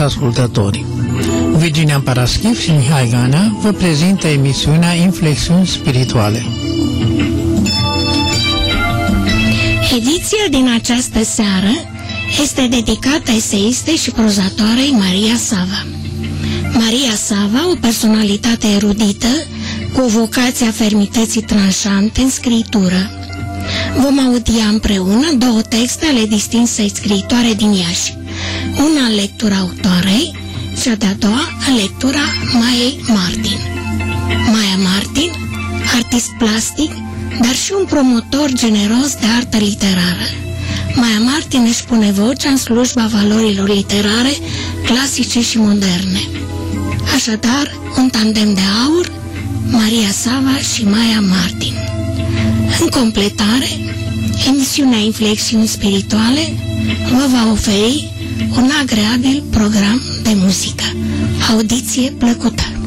stimați ascultători! Virginia Paraschiv și Mihai Ganea vă prezintă emisiunea Inflexiuni Spirituale. Ediția din această seară este dedicată eseiste și prozatoarei Maria Sava. Maria Sava, o personalitate erudită, cu vocația fermității tranșante în scritură. Vom audia împreună două texte ale distinsei scriitoare din Iași. Una lectura autoarei, cea de-a doua lectura Maiei Martin. Maia Martin, artist plastic, dar și un promotor generos de artă literară. Maia Martin își pune vocea în slujba valorilor literare, clasice și moderne. Așadar, un tandem de aur, Maria Sava și Maia Martin. În completare, emisiunea Inflexiuni Spirituale vă va oferi un agreabil program de muzică. Audiție plăcută!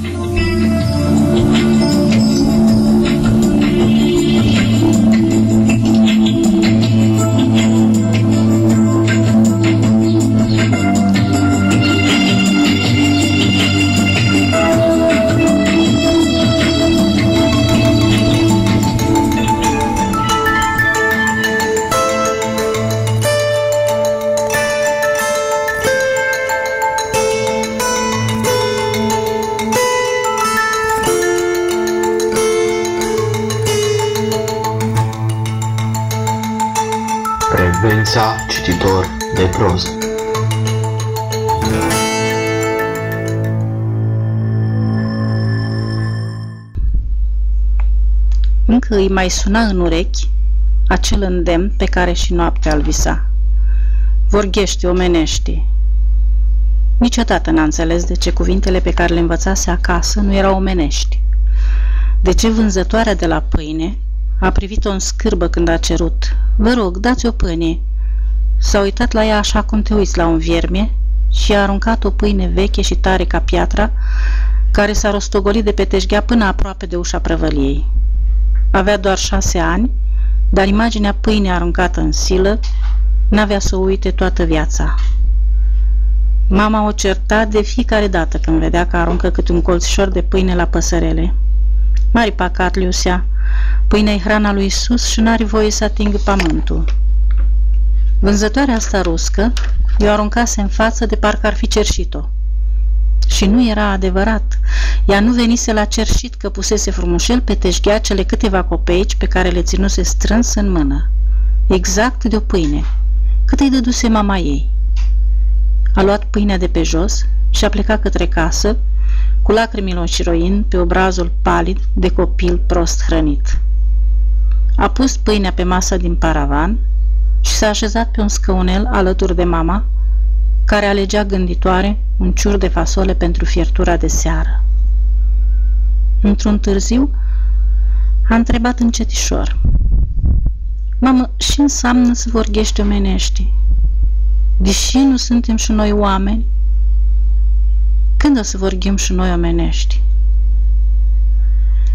De proză Încă îi mai suna în urechi acel îndemn pe care și noaptea îl visa. Vorghește, omenește. Niciodată n-a înțeles de ce cuvintele pe care le învățase acasă nu erau omenești. De ce vânzătoarea de la pâine a privit-o în scârbă când a cerut. Vă rog, dați o pâine. S-a uitat la ea așa cum te uiți la un vierme și a aruncat o pâine veche și tare ca piatra, care s-a rostogolit de pe teșghea până aproape de ușa prăvăliei. Avea doar șase ani, dar imaginea pâinii aruncată în silă n-avea să o uite toată viața. Mama o certa de fiecare dată când vedea că aruncă câte un colțișor de pâine la păsărele. Mari pacat, Liusea, Pâinea e hrana lui Isus și n-are voie să atingă pământul. Vânzătoarea asta ruscă i-o aruncase în față de parcă ar fi cerșit-o. Și nu era adevărat. Ea nu venise la cerșit că pusese frumușel pe teșghea cele câteva copeici pe care le ținuse strâns în mână. Exact de o pâine. Cât îi dăduse mama ei. A luat pâinea de pe jos și a plecat către casă, cu lacrimile șiroin pe obrazul palid de copil prost hrănit. A pus pâinea pe masa din paravan și s-a așezat pe un scăunel alături de mama, care alegea gânditoare un ciur de fasole pentru fiertura de seară. Într-un târziu, a întrebat încetișor. Mamă, și înseamnă să vorghești omenești? Deși nu suntem și noi oameni, când o să vorbim și noi omenești?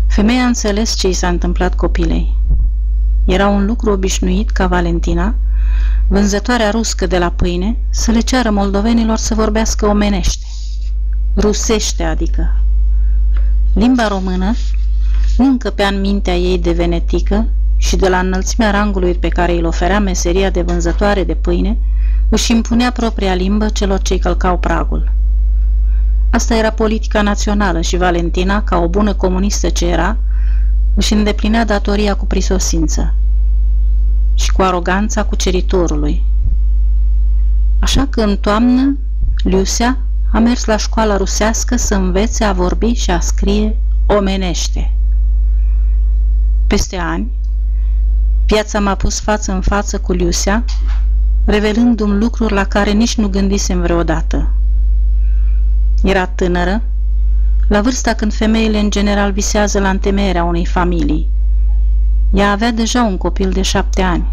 Femeia a înțeles ce i s-a întâmplat copilei. Era un lucru obișnuit ca Valentina, vânzătoarea ruscă de la pâine, să le ceară moldovenilor să vorbească omenește. Rusește, adică. Limba română nu încăpea în mintea ei de venetică și de la înălțimea rangului pe care îl oferea meseria de vânzătoare de pâine, își impunea propria limbă celor ce călcau pragul. Asta era politica națională și Valentina, ca o bună comunistă ce era, își îndeplinea datoria cu prisosință și cu aroganța cuceritorului. Așa că în toamnă, Liusea a mers la școala rusească să învețe a vorbi și a scrie omenește. Peste ani, viața m-a pus față în față cu Liusea, revelându-mi lucruri la care nici nu gândisem vreodată. Era tânără, la vârsta când femeile în general visează la întemeierea unei familii. Ea avea deja un copil de șapte ani.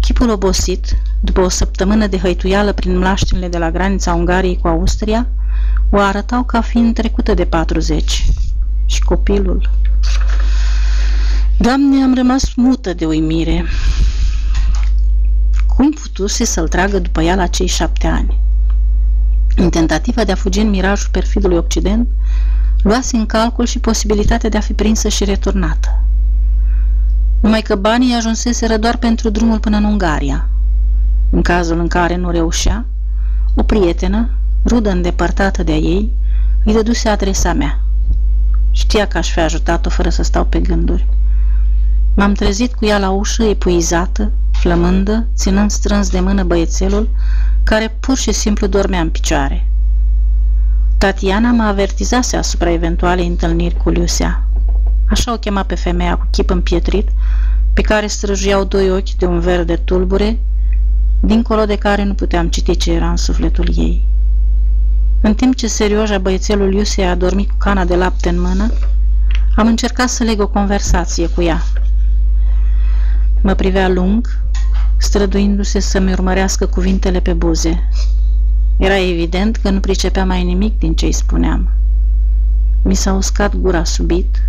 Chipul obosit, după o săptămână de hăituială prin mlaștinile de la granița Ungariei cu Austria, o arătau ca fiind trecută de 40. Și copilul... Doamne, am rămas mută de uimire. Cum putuse să-l tragă după ea la cei șapte ani? În tentativa de a fugi în mirajul perfidului Occident, luase în calcul și posibilitatea de a fi prinsă și returnată. Numai că banii ajunseseră doar pentru drumul până în Ungaria. În cazul în care nu reușea, o prietenă, rudă îndepărtată de-a ei, îi dăduse adresa mea. Știa că aș fi ajutat-o fără să stau pe gânduri. M-am trezit cu ea la ușă, epuizată, flămândă, ținând strâns de mână băiețelul, care pur și simplu dormea în picioare. Tatiana mă avertizase asupra eventualei întâlniri cu Liusea. Așa o chema pe femeia cu chip împietrit, pe care străjuiau doi ochi de un verde tulbure, dincolo de care nu puteam citi ce era în sufletul ei. În timp ce serioja băiețelul Liusea a dormit cu cana de lapte în mână, am încercat să leg o conversație cu ea. Mă privea lung, străduindu-se să-mi urmărească cuvintele pe buze. Era evident că nu pricepea mai nimic din ce îi spuneam. Mi s-a uscat gura subit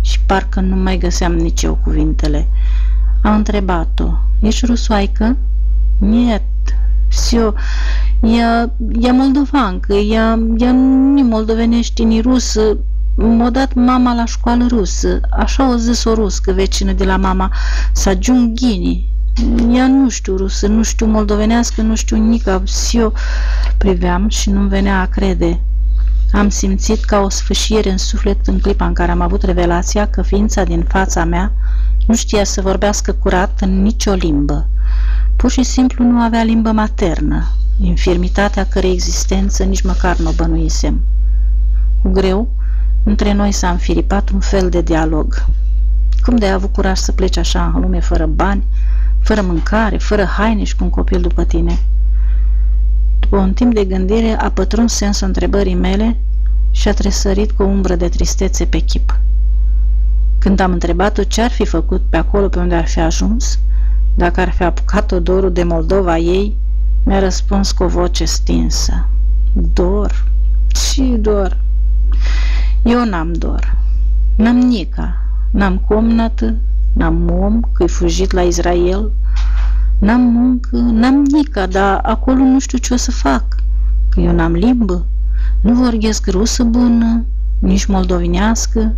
și parcă nu mai găseam nici eu cuvintele. Am întrebat-o, ești rusoaică? Niet, Sio, ea, ea moldovancă, ea, ea nu moldovenește, ni rusă, M-a dat mama la școală rusă, așa o zis o ruscă vecină de la mama, să ajung ghini. Ea nu știu rusă, nu știu moldovenească, nu știu nica. Și eu priveam și nu-mi venea a crede. Am simțit ca o sfâșiere în suflet în clipa în care am avut revelația că ființa din fața mea nu știa să vorbească curat în nicio limbă. Pur și simplu nu avea limbă maternă, infirmitatea cărei existență nici măcar nu o bănuisem. Cu greu, între noi s-a înfiripat un fel de dialog. Cum de ai avut curaj să pleci așa în lume fără bani, fără mâncare, fără haine și cu un copil după tine? După un timp de gândire a pătruns sensul întrebării mele și a tresărit cu o umbră de tristețe pe chip. Când am întrebat-o ce ar fi făcut pe acolo pe unde ar fi ajuns, dacă ar fi apucat-o dorul de Moldova ei, mi-a răspuns cu o voce stinsă. Dor? Și dor? Eu n-am dor. N-am nica. N-am comnată, n-am om, că-i fugit la Israel. N-am muncă, n-am nica, dar acolo nu știu ce o să fac. Că eu n-am limbă. Nu vorbesc rusă bună, nici moldovinească.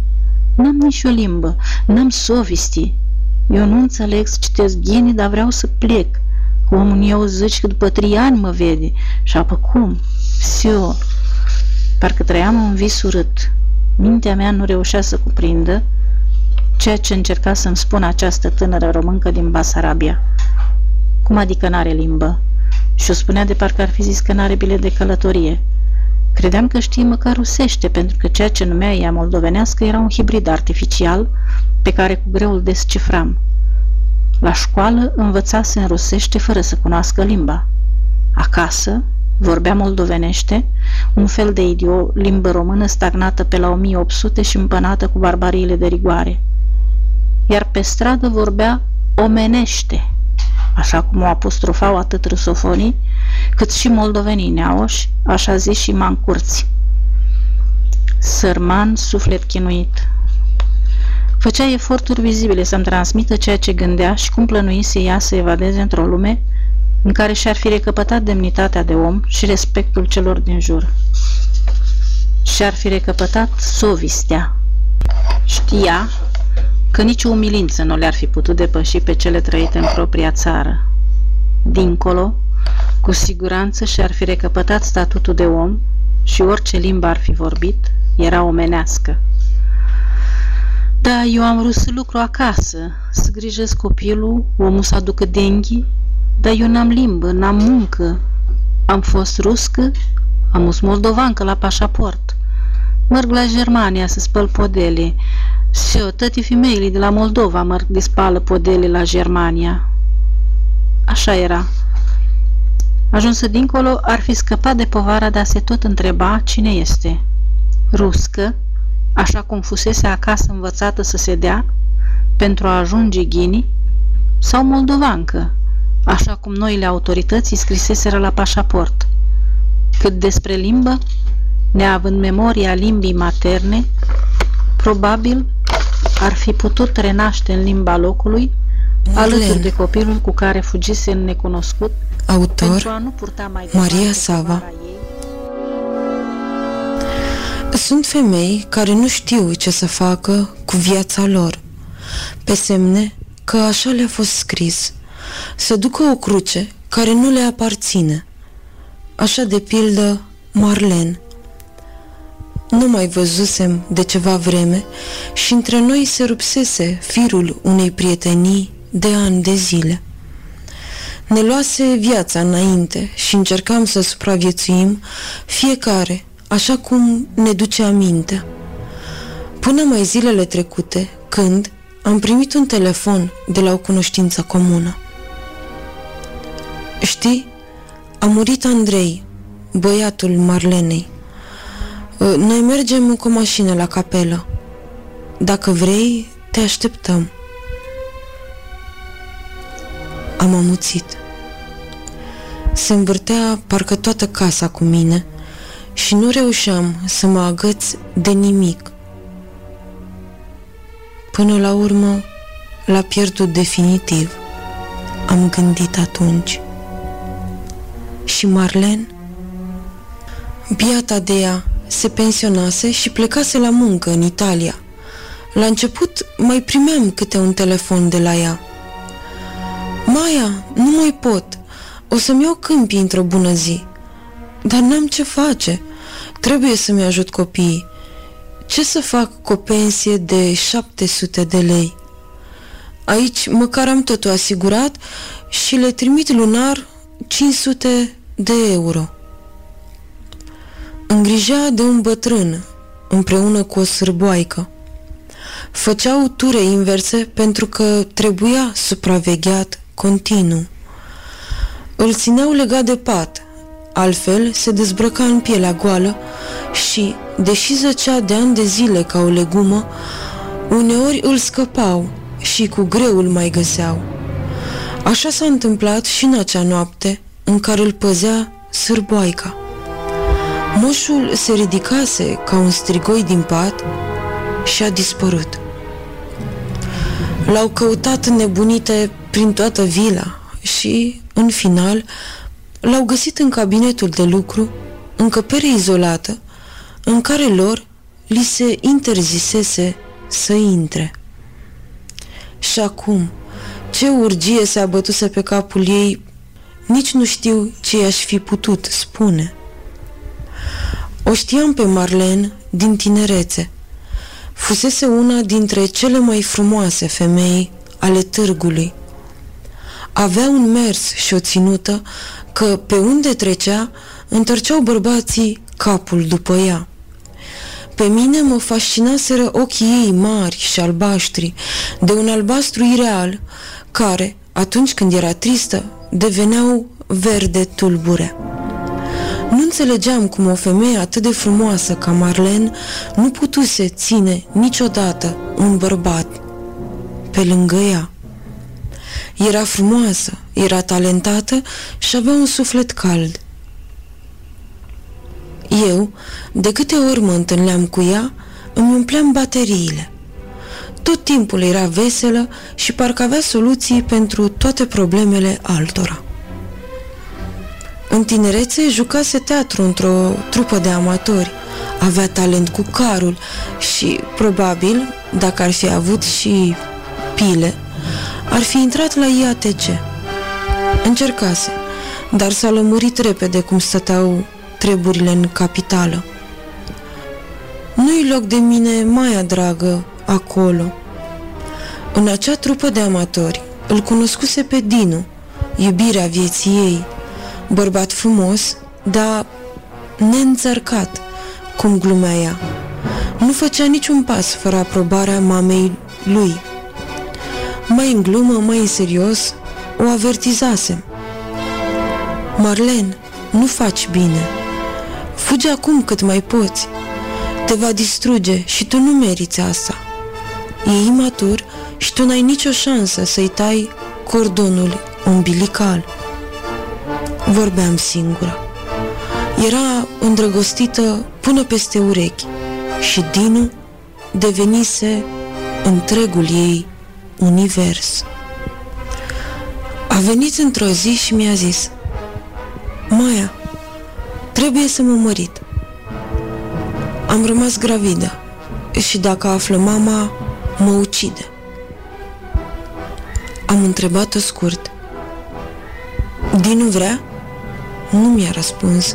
N-am nicio limbă, n-am sovisti. Eu nu înțeleg să citesc ghini, dar vreau să plec. Omul eu zici că după trei ani mă vede. Și apă cum? Sio. Parcă trăiam un vis urât. Mintea mea nu reușea să cuprindă ceea ce încerca să-mi spună această tânără româncă din Basarabia. Cum adică n-are limbă? Și o spunea de parcă ar fi zis că n-are bilet de călătorie. Credeam că știe măcar rusește, pentru că ceea ce numea ea moldovenească era un hibrid artificial pe care cu greu îl descifram. La școală învățase în rusește fără să cunoască limba. Acasă vorbea moldovenește, un fel de idio, limbă română stagnată pe la 1800 și împănată cu barbariile de rigoare. Iar pe stradă vorbea omenește, așa cum o apostrofau atât rusofonii, cât și moldovenii neaoși, așa zis și mancurți. Sărman, suflet chinuit. Făcea eforturi vizibile să-mi transmită ceea ce gândea și cum plănuise ea să evadeze într-o lume în care și-ar fi recăpătat demnitatea de om și respectul celor din jur. Și-ar fi recăpătat sovistea. Știa că nicio umilință nu le-ar fi putut depăși pe cele trăite în propria țară. Dincolo, cu siguranță și-ar fi recăpătat statutul de om și orice limbă ar fi vorbit, era omenească. Da, eu am vrut să lucru acasă, să grijesc copilul, omul să aducă denghi, dar eu n-am limbă, n-am muncă. Am fost ruscă, am fost moldovancă la pașaport. Merg la Germania să spăl podele. Și eu, tătii femeile de la Moldova merg de spală podele la Germania. Așa era. Ajunsă dincolo, ar fi scăpat de povara de a se tot întreba cine este. Ruscă, așa cum fusese acasă învățată să se dea, pentru a ajunge ghini, sau moldovancă, așa cum noile autorități scriseseră la pașaport. Cât despre limbă, neavând memoria limbii materne, probabil ar fi putut renaște în limba locului, alături de copilul cu care fugise în necunoscut, Autor Maria Sava Sunt femei care nu știu ce să facă cu viața lor, pe semne că așa le-a fost scris, să ducă o cruce care nu le aparține. Așa de pildă Marlen. Nu mai văzusem de ceva vreme și între noi se rupsese firul unei prietenii de ani de zile. Ne luase viața înainte și încercam să supraviețuim fiecare așa cum ne duce aminte. Până mai zilele trecute, când am primit un telefon de la o cunoștință comună. Știi, a murit Andrei, băiatul Marlenei. Ă, noi mergem cu o mașină la capelă. Dacă vrei, te așteptăm. Am amuțit. Se învârtea parcă toată casa cu mine și nu reușeam să mă agăț de nimic. Până la urmă, l-a pierdut definitiv. Am gândit atunci. Și Marlen? Biata de ea se pensionase și plecase la muncă în Italia. La început mai primeam câte un telefon de la ea. Maia, nu mai pot. O să-mi iau câmpii într-o bună zi. Dar n-am ce face. Trebuie să-mi ajut copiii. Ce să fac cu o pensie de 700 de lei? Aici măcar am totul asigurat și le trimit lunar 500 de euro. Îngrijea de un bătrân împreună cu o sârboaică. Făceau ture inverse pentru că trebuia supravegheat continuu. Îl țineau legat de pat, altfel se dezbrăca în pielea goală și, deși zăcea de ani de zile ca o legumă, uneori îl scăpau și cu greu îl mai găseau. Așa s-a întâmplat și în acea noapte în care îl păzea sârboaica. Moșul se ridicase ca un strigoi din pat și a dispărut. L-au căutat nebunite prin toată vila și, în final, l-au găsit în cabinetul de lucru, încăpere izolată, în care lor li se interzisese să intre. Și acum, ce urgie se abătuse pe capul ei, nici nu știu ce i-aș fi putut spune. O știam pe Marlen din tinerețe. Fusese una dintre cele mai frumoase femei ale târgului. Avea un mers și o ținută că pe unde trecea întorceau bărbații capul după ea. Pe mine mă fascinaseră ochii ei mari și albaștri, de un albastru ireal, care, atunci când era tristă, deveneau verde tulbure. Nu înțelegeam cum o femeie atât de frumoasă ca Marlen nu putuse ține niciodată un bărbat pe lângă ea. Era frumoasă, era talentată și avea un suflet cald. Eu, de câte ori mă întâlneam cu ea, îmi umpleam bateriile. Tot timpul era veselă și parcă avea soluții pentru toate problemele altora. În tinerețe jucase teatru într-o trupă de amatori. Avea talent cu carul și, probabil, dacă ar fi avut și pile, ar fi intrat la IATC. Încercase, dar s-a lămurit repede cum stăteau treburile în capitală. Nu-i loc de mine, mai dragă, acolo. În acea trupă de amatori îl cunoscuse pe Dinu, iubirea vieții ei, bărbat frumos, dar neînțărcat, cum glumea ea. Nu făcea niciun pas fără aprobarea mamei lui. Mai în glumă, mai în serios, o avertizasem. Marlen, nu faci bine. Fugi acum cât mai poți. Te va distruge și tu nu meriți asta. E imatur și tu n-ai nicio șansă să-i tai cordonul umbilical. Vorbeam singură. Era îndrăgostită până peste urechi și Dinu devenise întregul ei univers. A venit într-o zi și mi-a zis Maia, trebuie să mă mărit. Am rămas gravidă și dacă află mama, mă ucide. Am întrebat-o scurt. Dinu vrea? Nu mi-a răspuns,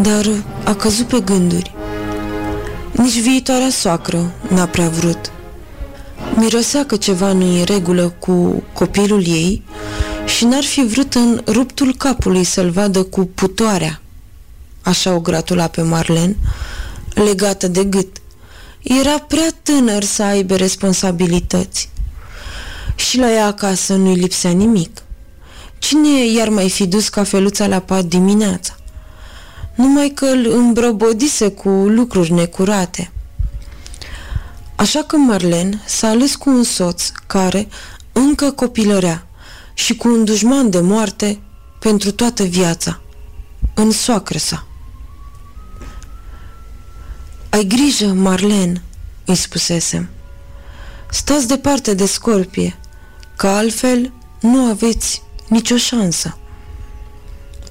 dar a căzut pe gânduri. Nici viitoarea soacră n-a prea vrut. Mirosea că ceva nu e regulă cu copilul ei și n-ar fi vrut în ruptul capului să-l vadă cu putoarea. Așa o gratula pe Marlen, legată de gât. Era prea tânăr să aibă responsabilități. Și la ea acasă nu-i lipsea nimic. Cine i-ar mai fi dus cafeluța la pat dimineața? Numai că îl îmbrobodise cu lucruri necurate. Așa că Marlen s-a ales cu un soț care încă copilărea și cu un dușman de moarte pentru toată viața, în soacră sa. Ai grijă, Marlen, îi spusesem. Stați departe de scorpie, că altfel nu aveți nicio șansă.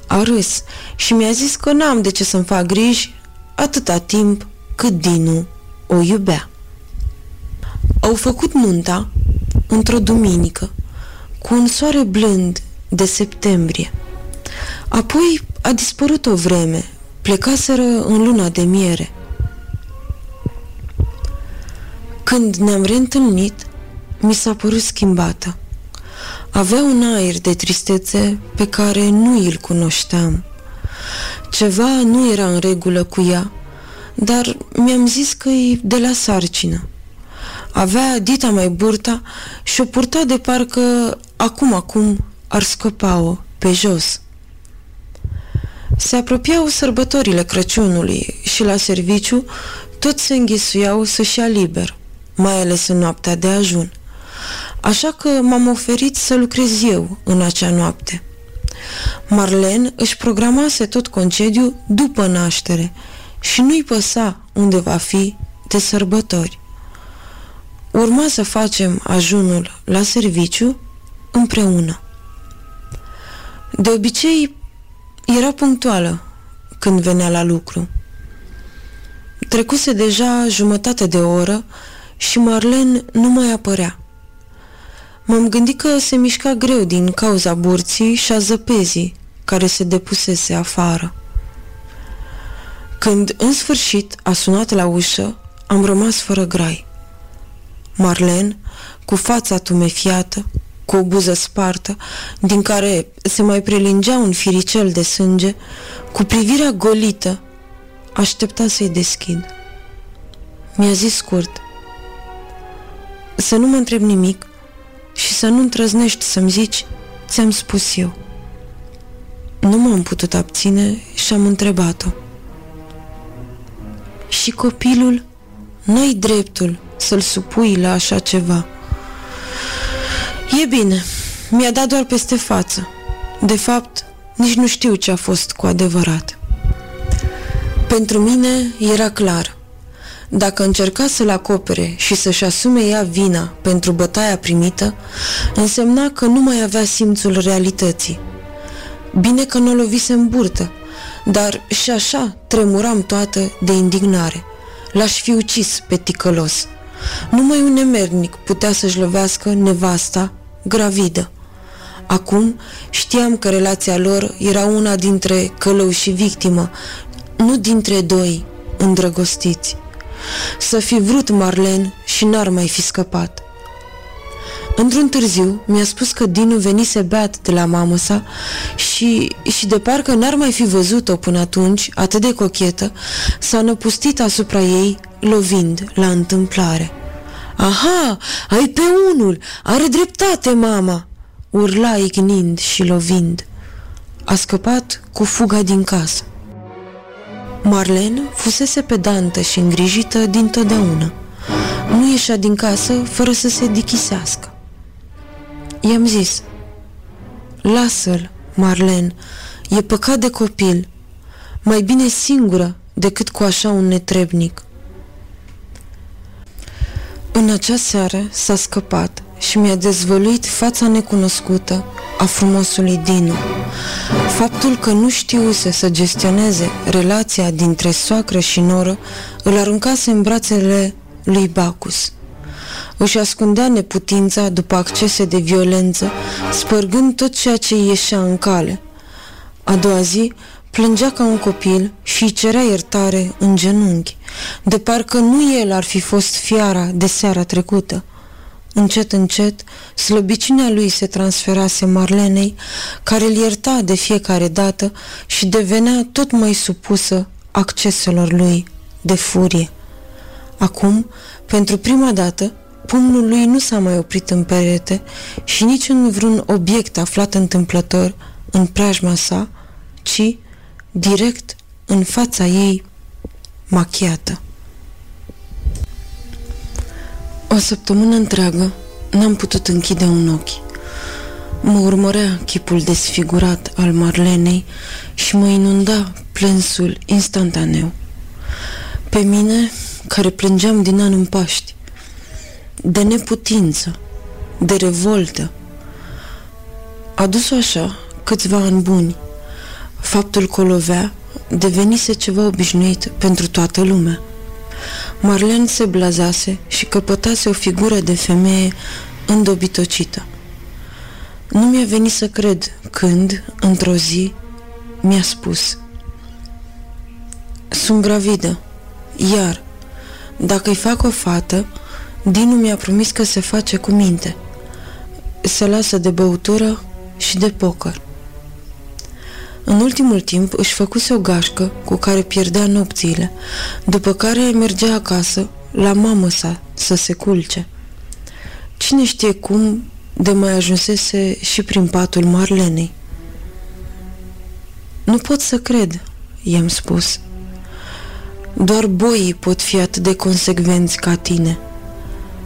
A râs și mi-a zis că n-am de ce să-mi fac griji atâta timp cât Dinu o iubea. Au făcut nunta într-o duminică, cu un soare blând de septembrie. Apoi a dispărut o vreme, plecaseră în luna de miere. Când ne-am reîntâlnit, mi s-a părut schimbată. Avea un aer de tristețe pe care nu îl cunoșteam. Ceva nu era în regulă cu ea, dar mi-am zis că e de la sarcină. Avea dita mai burta și o purta de parcă acum-acum ar scăpa-o pe jos. Se apropiau sărbătorile Crăciunului și la serviciu toți se înghesuiau să-și ia liber, mai ales în noaptea de ajun. Așa că m-am oferit să lucrez eu în acea noapte. Marlen își programase tot concediu după naștere și nu-i păsa unde va fi de sărbători. Urma să facem ajunul la serviciu împreună. De obicei, era punctuală când venea la lucru. Trecuse deja jumătate de oră și Marlen nu mai apărea. M-am gândit că se mișca greu din cauza burții și a zăpezii care se depusese afară. Când în sfârșit a sunat la ușă, am rămas fără grai. Marlen, cu fața tumefiată, cu o buză spartă, din care se mai prelingea un firicel de sânge, cu privirea golită, aștepta să-i deschid. Mi-a zis scurt, să nu mă întreb nimic și să nu întrăznești să-mi zici, ți-am spus eu. Nu m-am putut abține și am întrebat-o. Și copilul, n-ai dreptul să-l supui la așa ceva. E bine, mi-a dat doar peste față. De fapt, nici nu știu ce a fost cu adevărat. Pentru mine era clar. Dacă încerca să-l acopere și să-și asume ea vina pentru bătaia primită, însemna că nu mai avea simțul realității. Bine că nu o lovise în burtă, dar și așa tremuram toată de indignare. L-aș fi ucis pe ticălos. Numai un nemernic putea să-și lovească nevasta gravidă. Acum știam că relația lor era una dintre călău și victimă, nu dintre doi îndrăgostiți. Să fi vrut Marlen și n-ar mai fi scăpat. Într-un târziu mi-a spus că Dinu venise beat de la mamă sa și, și de parcă n-ar mai fi văzut-o până atunci, atât de cochetă, s-a năpustit asupra ei, lovind la întâmplare. Aha, ai pe unul, are dreptate mama!" urla ignind și lovind. A scăpat cu fuga din casă. Marlen fusese pedantă și îngrijită dintotdeauna. Nu ieșea din casă fără să se dichisească. I-am zis, lasă-l, Marlen, e păcat de copil, mai bine singură decât cu așa un netrebnic. În acea seară s-a scăpat și mi-a dezvăluit fața necunoscută a frumosului Dinu. Faptul că nu știuse să gestioneze relația dintre soacră și noră îl aruncase în brațele lui Bacus. Își ascundea neputința după accese de violență, spărgând tot ceea ce ieșea în cale. A doua zi, plângea ca un copil și îi cerea iertare în genunchi, de parcă nu el ar fi fost fiara de seara trecută. Încet, încet, slăbiciunea lui se transferase Marlenei, care îl ierta de fiecare dată și devenea tot mai supusă acceselor lui de furie. Acum, pentru prima dată, pumnul lui nu s-a mai oprit în perete și nici în vreun obiect aflat întâmplător în preajma sa, ci direct în fața ei machiată. O săptămână întreagă n-am putut închide un ochi. Mă urmărea chipul desfigurat al Marlenei și mă inunda plânsul instantaneu. Pe mine, care plângeam din an în Paști, de neputință, de revoltă. A dus-o așa câțiva ani buni. Faptul că o lovea devenise ceva obișnuit pentru toată lumea. Marlen se blazase și căpătase o figură de femeie îndobitocită. Nu mi-a venit să cred când, într-o zi, mi-a spus Sunt gravidă, iar, dacă îi fac o fată, Dinu mi-a promis că se face cu minte. Se lasă de băutură și de poker. În ultimul timp își făcuse o gașcă cu care pierdea nopțile, după care mergea acasă, la mamă sa, să se culce. Cine știe cum de mai ajunsese și prin patul Marlenei. Nu pot să cred, i-am spus. Doar boii pot fi atât de consecvenți ca tine.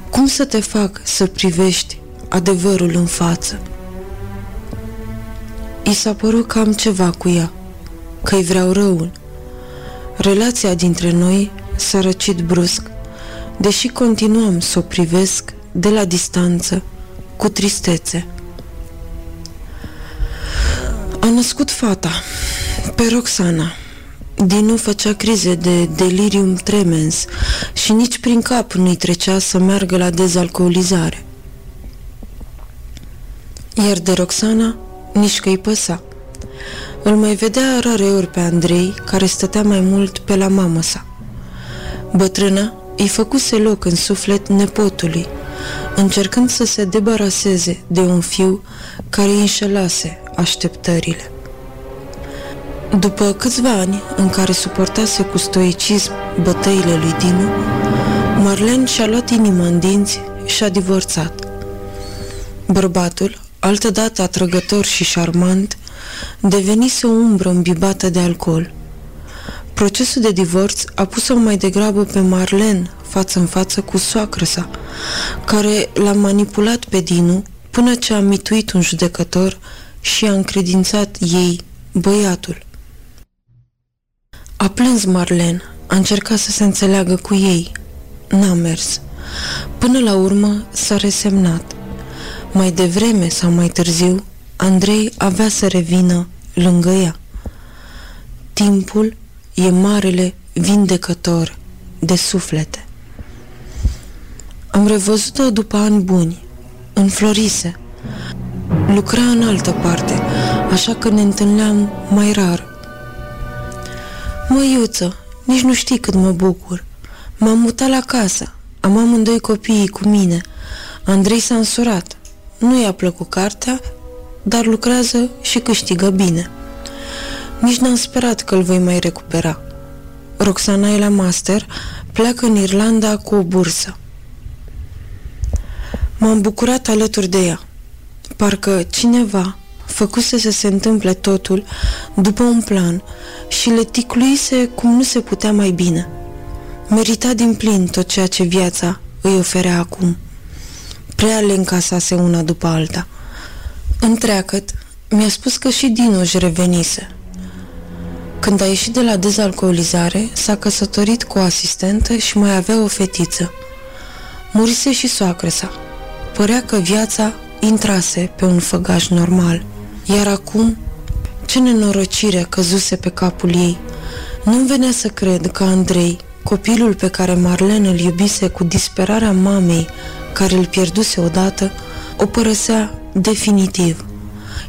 Cum să te fac să privești adevărul în față? I s-a părut că am ceva cu ea, că îi vreau răul. Relația dintre noi s-a răcit brusc, deși continuam să o privesc de la distanță, cu tristețe. A născut fata, pe Roxana. Dinu făcea crize de delirium tremens și nici prin cap nu-i trecea să meargă la dezalcoolizare. Iar de Roxana nici că îi păsa. Îl mai vedea rare ori pe Andrei, care stătea mai mult pe la mamă sa. Bătrâna îi făcuse loc în suflet nepotului, încercând să se debaraseze de un fiu care îi înșelase așteptările. După câțiva ani în care suportase cu stoicism bătăile lui Dinu, Marlen și-a luat inima în dinți și a divorțat. Bărbatul altădată atrăgător și șarmant, devenise o umbră îmbibată de alcool. Procesul de divorț a pus-o mai degrabă pe Marlen față în față cu soacră sa, care l-a manipulat pe Dinu până ce a mituit un judecător și a încredințat ei băiatul. A plâns Marlen, a încercat să se înțeleagă cu ei. N-a mers. Până la urmă s-a resemnat. Mai devreme sau mai târziu, Andrei avea să revină lângă ea. Timpul e marele vindecător de suflete. Am revăzut-o după ani buni, înflorise. Lucra în altă parte, așa că ne întâlneam mai rar. Măiuță, nici nu știi cât mă bucur. M-am mutat la casă, am amândoi copiii cu mine. Andrei s-a însurat. Nu i-a plăcut cartea, dar lucrează și câștigă bine. Nici n-am sperat că îl voi mai recupera. Roxana e la master, pleacă în Irlanda cu o bursă. M-am bucurat alături de ea. Parcă cineva făcuse să se întâmple totul după un plan și le ticluise cum nu se putea mai bine. Merita din plin tot ceea ce viața îi oferea acum prea le încasase una după alta. Întreacăt, mi-a spus că și Dinu își revenise. Când a ieșit de la dezalcoolizare, s-a căsătorit cu o asistentă și mai avea o fetiță. Murise și soacră sa. părea că viața intrase pe un făgaș normal. Iar acum, ce nenorocire căzuse pe capul ei. Nu-mi venea să cred că Andrei, copilul pe care Marlene îl iubise cu disperarea mamei care îl pierduse odată, o părăsea definitiv.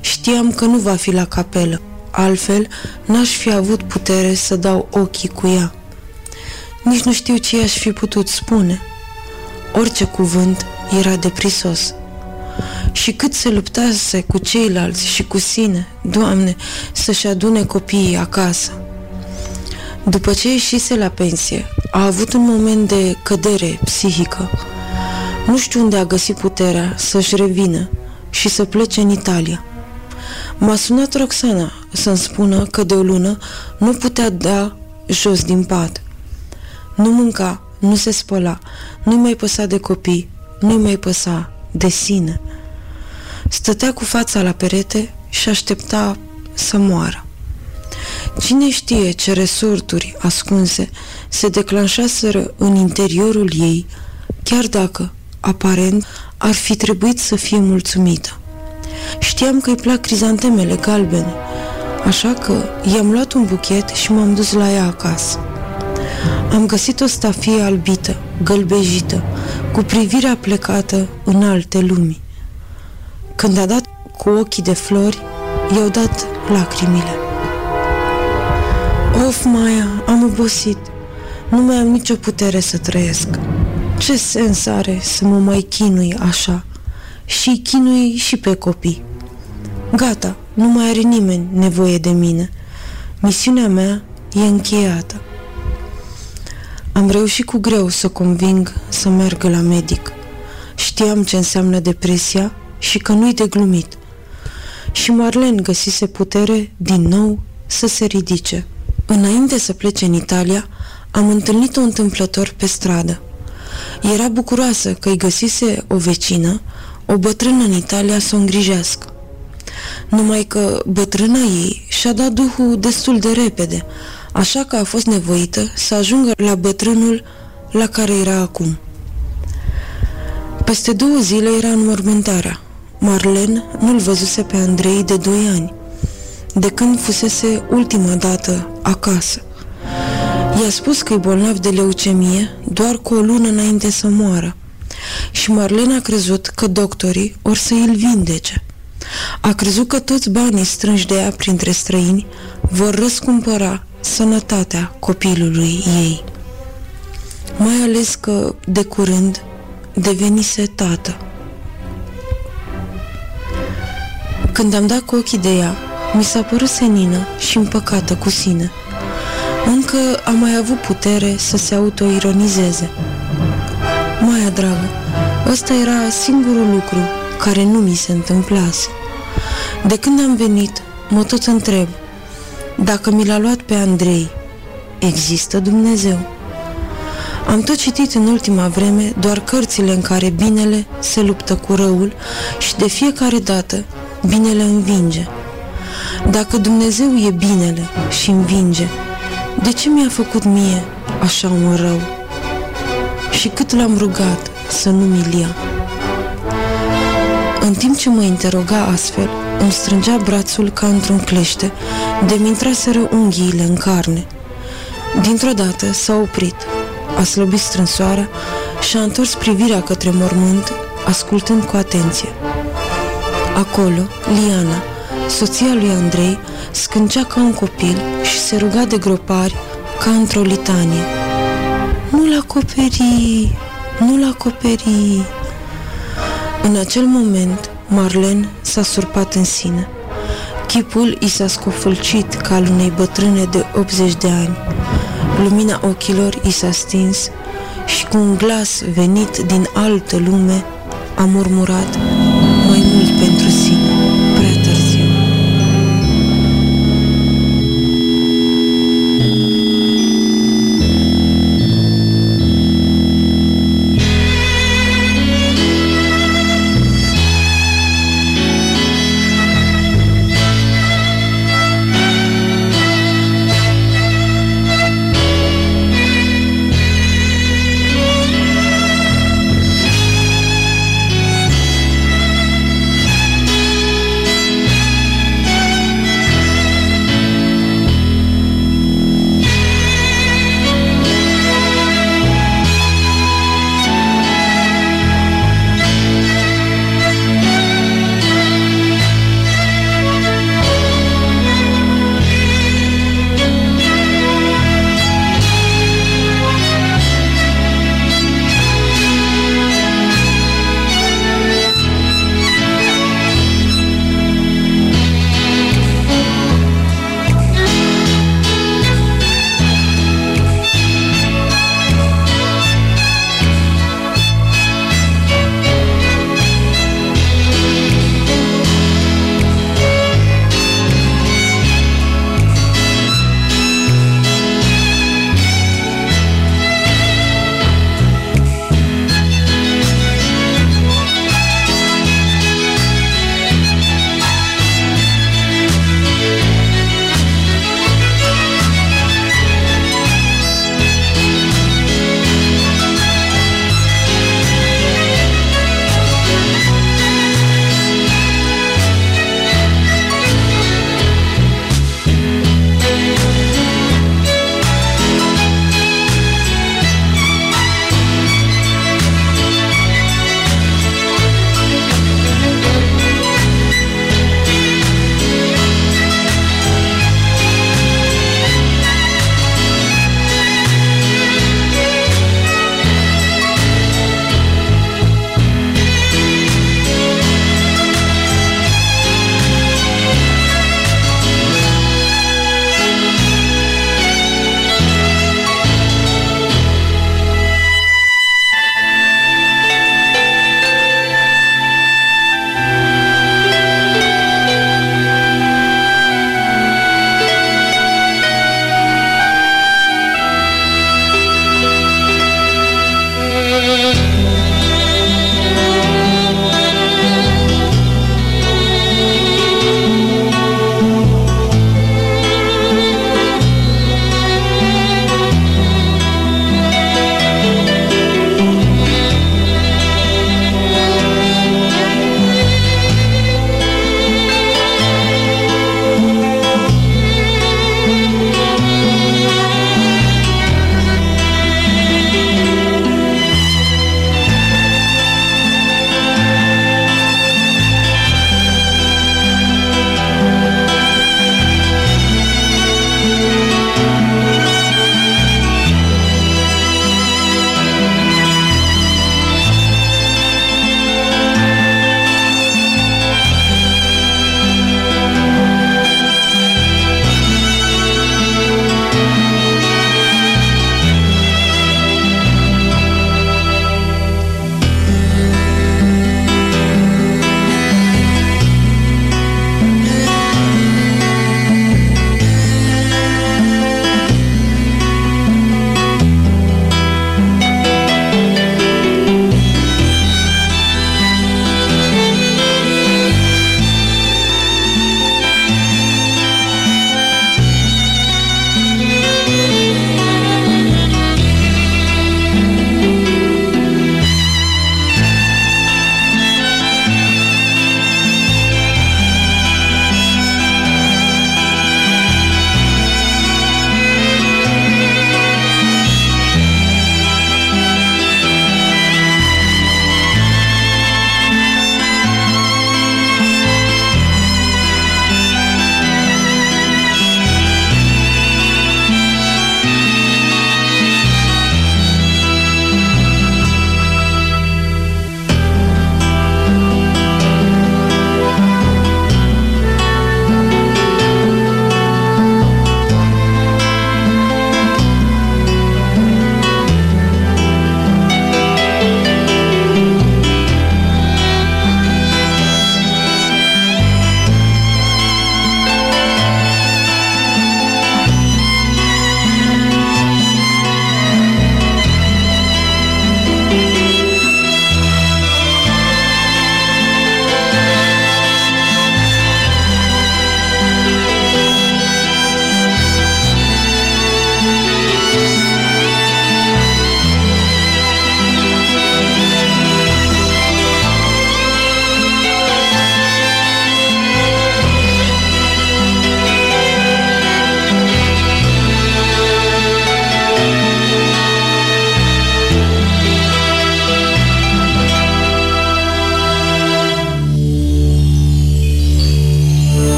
Știam că nu va fi la capelă, altfel n-aș fi avut putere să dau ochii cu ea. Nici nu știu ce aș fi putut spune. Orice cuvânt era deprisos. Și cât se luptase cu ceilalți și cu sine, Doamne, să-și adune copiii acasă. După ce ieșise la pensie, a avut un moment de cădere psihică. Nu știu unde a găsit puterea să-și revină și să plece în Italia. M-a sunat Roxana să-mi spună că de o lună nu putea da jos din pat. Nu mânca, nu se spăla, nu-i mai păsa de copii, nu-i mai păsa de sine. Stătea cu fața la perete și aștepta să moară. Cine știe ce resorturi ascunse se declanșaseră în interiorul ei, chiar dacă, aparent, ar fi trebuit să fie mulțumită. Știam că îi plac crizantemele galbene, așa că i-am luat un buchet și m-am dus la ea acasă. Am găsit o stafie albită, gălbejită, cu privirea plecată în alte lumi. Când a dat cu ochii de flori, i-au dat lacrimile. Of, Maia, am obosit. Nu mai am nicio putere să trăiesc. Ce sens are să mă mai chinui așa? Și chinui și pe copii. Gata, nu mai are nimeni nevoie de mine. Misiunea mea e încheiată. Am reușit cu greu să conving să meargă la medic. Știam ce înseamnă depresia și că nu-i de glumit. Și Marlen găsise putere din nou să se ridice. Înainte să plece în Italia, am întâlnit-o întâmplător pe stradă. Era bucuroasă că îi găsise o vecină, o bătrână în Italia să o îngrijească. Numai că bătrâna ei și-a dat duhul destul de repede, așa că a fost nevoită să ajungă la bătrânul la care era acum. Peste două zile era în mormântarea. Marlen nu-l văzuse pe Andrei de doi ani, de când fusese ultima dată acasă. I-a spus că e bolnav de leucemie doar cu o lună înainte să moară și Marlen a crezut că doctorii or să îl vindece. A crezut că toți banii strânși de ea printre străini vor răscumpăra sănătatea copilului ei. Mai ales că, de curând, devenise tată. Când am dat cu ochii de ea, mi s-a părut senină și împăcată cu sine. Încă am mai avut putere să se autoironizeze. Maia dragă, ăsta era singurul lucru care nu mi se întâmplase. De când am venit, mă tot întreb, dacă mi l-a luat pe Andrei, există Dumnezeu? Am tot citit în ultima vreme doar cărțile în care binele se luptă cu răul și de fiecare dată binele învinge. Dacă Dumnezeu e binele și învinge, de ce mi-a făcut mie așa un rău? Și cât l-am rugat să nu mi ia. În timp ce mă interoga astfel, îmi strângea brațul ca într-un clește, de-mi intraseră unghiile în carne. Dintr-o dată s-a oprit, a slăbit strânsoarea și a întors privirea către mormânt, ascultând cu atenție. Acolo, Liana, soția lui Andrei, scâncea ca un copil și se ruga de gropari ca într-o litanie. Nu-l acoperi, nu-l acoperi. În acel moment, Marlen s-a surpat în sine. Chipul i s-a scofâlcit ca al unei bătrâne de 80 de ani. Lumina ochilor i s-a stins și cu un glas venit din altă lume a murmurat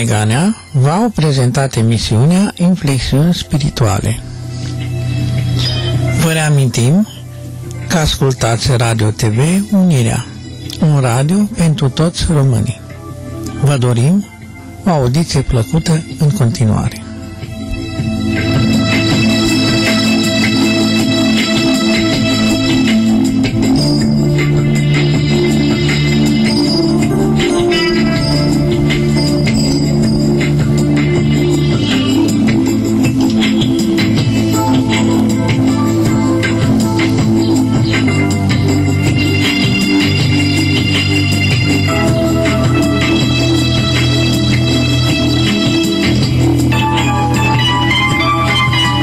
și Mihai Ganea v-au prezentat emisiunea Inflexiuni Spirituale. Vă reamintim că ascultați Radio TV Unirea, un radio pentru toți românii. Vă dorim o audiție plăcută în continuare.